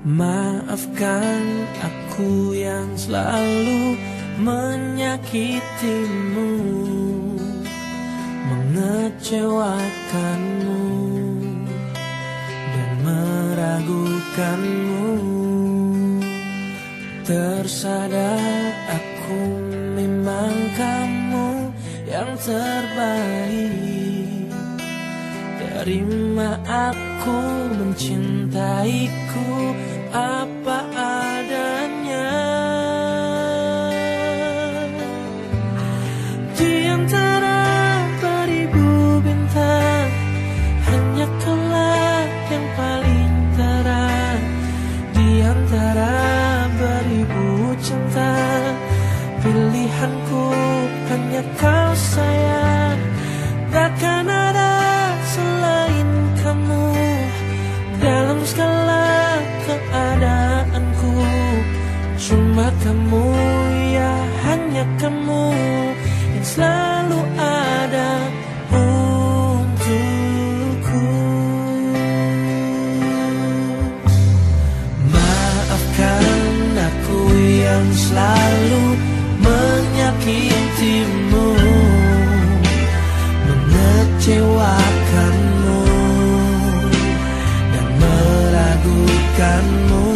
Maafkan aku yang selalu menyakitimu Mengecewakanmu Dan meragukanmu. Tersadar aku memang kamu yang terbaik. Terima aku mencintaiku apa adanya. Di antara beribu bintang Hanya kaulah yang paling terang. Di antara beribu cinta Pilihanku hanya kau sayang. Takkan Cuma kamu ya hanya kamu Yang selalu ada untukku. Maafkan aku yang selalu menyakitimu Mengecewakanmu Dan meragukanmu